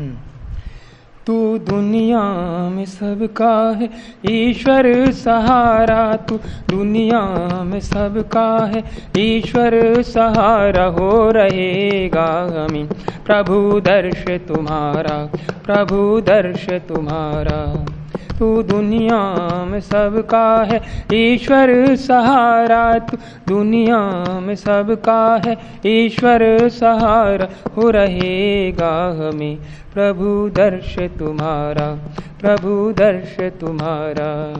हम्म। तू दुनिया में सबका है, ईश्वर सहारा। तू दुनिया में सबका है, ईश्वर सहारा हो रहेगा हमें। प्रभु दर्श तुम्हारा, प्रभु दर्श तुम्हारा। तू दुनिया में सबका है। ईश्वर सहारा, तू दुनिया में सबका है। ईश्वर सहारा हो रहेगा हमें। प्रभु दर्श तुम्हारा, प्रभु दर्श तुम्हारा।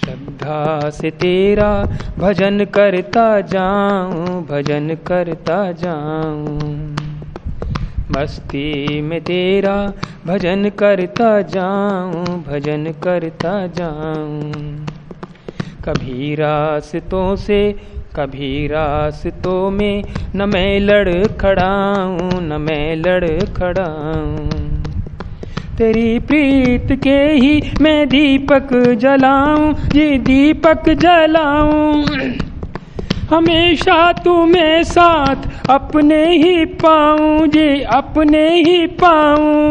श्रद्धा से तेरा भजन करता जाऊँ, भजन करता जाऊँ। मस्ती में तेरा भजन करता जाऊँ, भजन करता जाऊँ। कभी रास्तों से, कभी रास्तों में न मैं लड़ खड़ाऊं, न मैं लड़ खड़ाऊं। तेरी प्रीत के ही मैं दीपक जलाऊं, ये दीपक जलाऊं। हमेशा तुम्हें साथ, अपने ही पाऊँ, जी, अपने ही पाऊँ।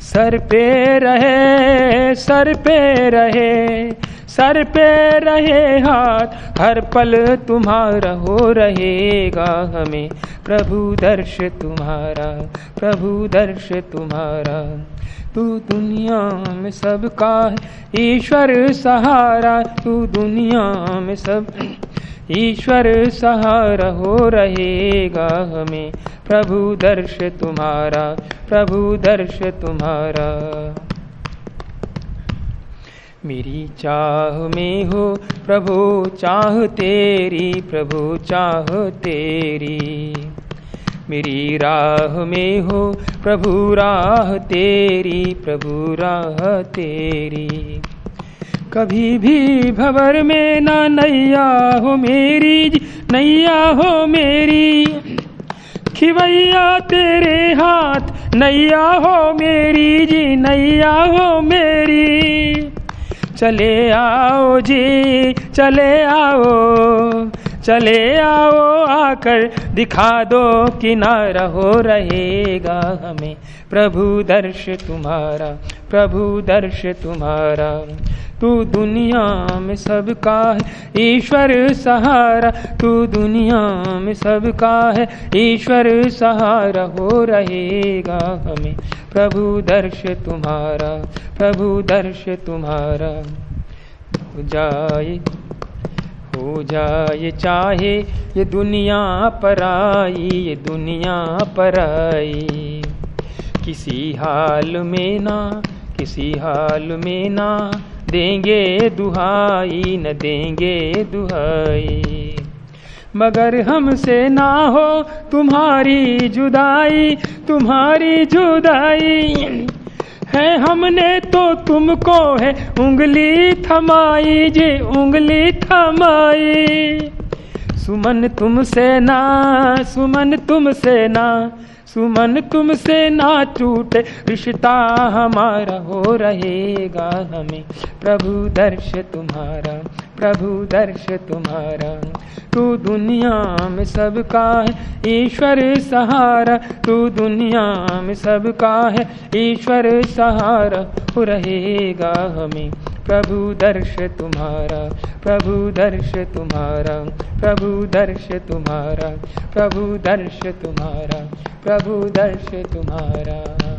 सर पे रहे, सर पे रहे, सर पे रहे हाथ, हर पल तुम्हारा हो रहेगा हमें। प्रभु दर्श तुम्हारा, प्रभु दर्श तुम्हारा। तू दुनिया में सबका ईश्वर सहारा, तू दुनिया में सब ईश्वर सहारा हो रहेगा हमें। प्रभु दर्श तुम्हारा, प्रभु दर्श तुम्हारा। मेरी चाह में हो, प्रभु चाह तेरी, प्रभु चाह तेरी। मेरी राह में हो, प्रभु राह तेरी, प्रभु राह तेरी। कभी भी भवर में ना नैया हो मेरी, नैया हो मेरी। खिवैया तेरे हाथ, नैया हो मेरी जी, नैया हो मेरी। चले आओ जी, चले आओ चले आओ आकर दिखा दो किनारा हो रहेगा हमें। प्रभु दर्श तुम्हारा, प्रभु दर्श तुम्हारा। तू दुनिया में सबका है, ईश्वर सहारा। तू दुनिया में सबका है, ईश्वर सहारा हो रहेगा हमें। प्रभु दर्श तुम्हारा, प्रभु दर्श तुम्हारा। हो जाए हो जाए, चाहे ये दुनिया पर आई ये दुनिया पर आई किसी हाल में ना, किसी हाल में ना देंगे दुहाई, न देंगे दुहाई। मगर हमसे ना हो तुम्हारी जुदाई तुम्हारी जुदाई। है हमने तो तुमको है उंगली थमाई, जी उंगली थमाई। सुमन तुमसे ना, सुमन तुमसे ना सुमन तुमसे ना टूटे रिश्ता हमारा हो रहेगा हमें। प्रभु दर्श तुम्हारा, प्रभु दर्श तुम्हारा। तू दुनिया में सबका है, ईश्वर सहारा। तू दुनिया में सबका है, ईश्वर सहारा हो रहेगा हमें। प्रभु दर्श तुम्हारा, प्रभु दर्श तुम्हारा, प्रभु दर्श तुम्हारा, प्रभु दर्श तुम्हारा, प्रभु दर्श तुम्हारा।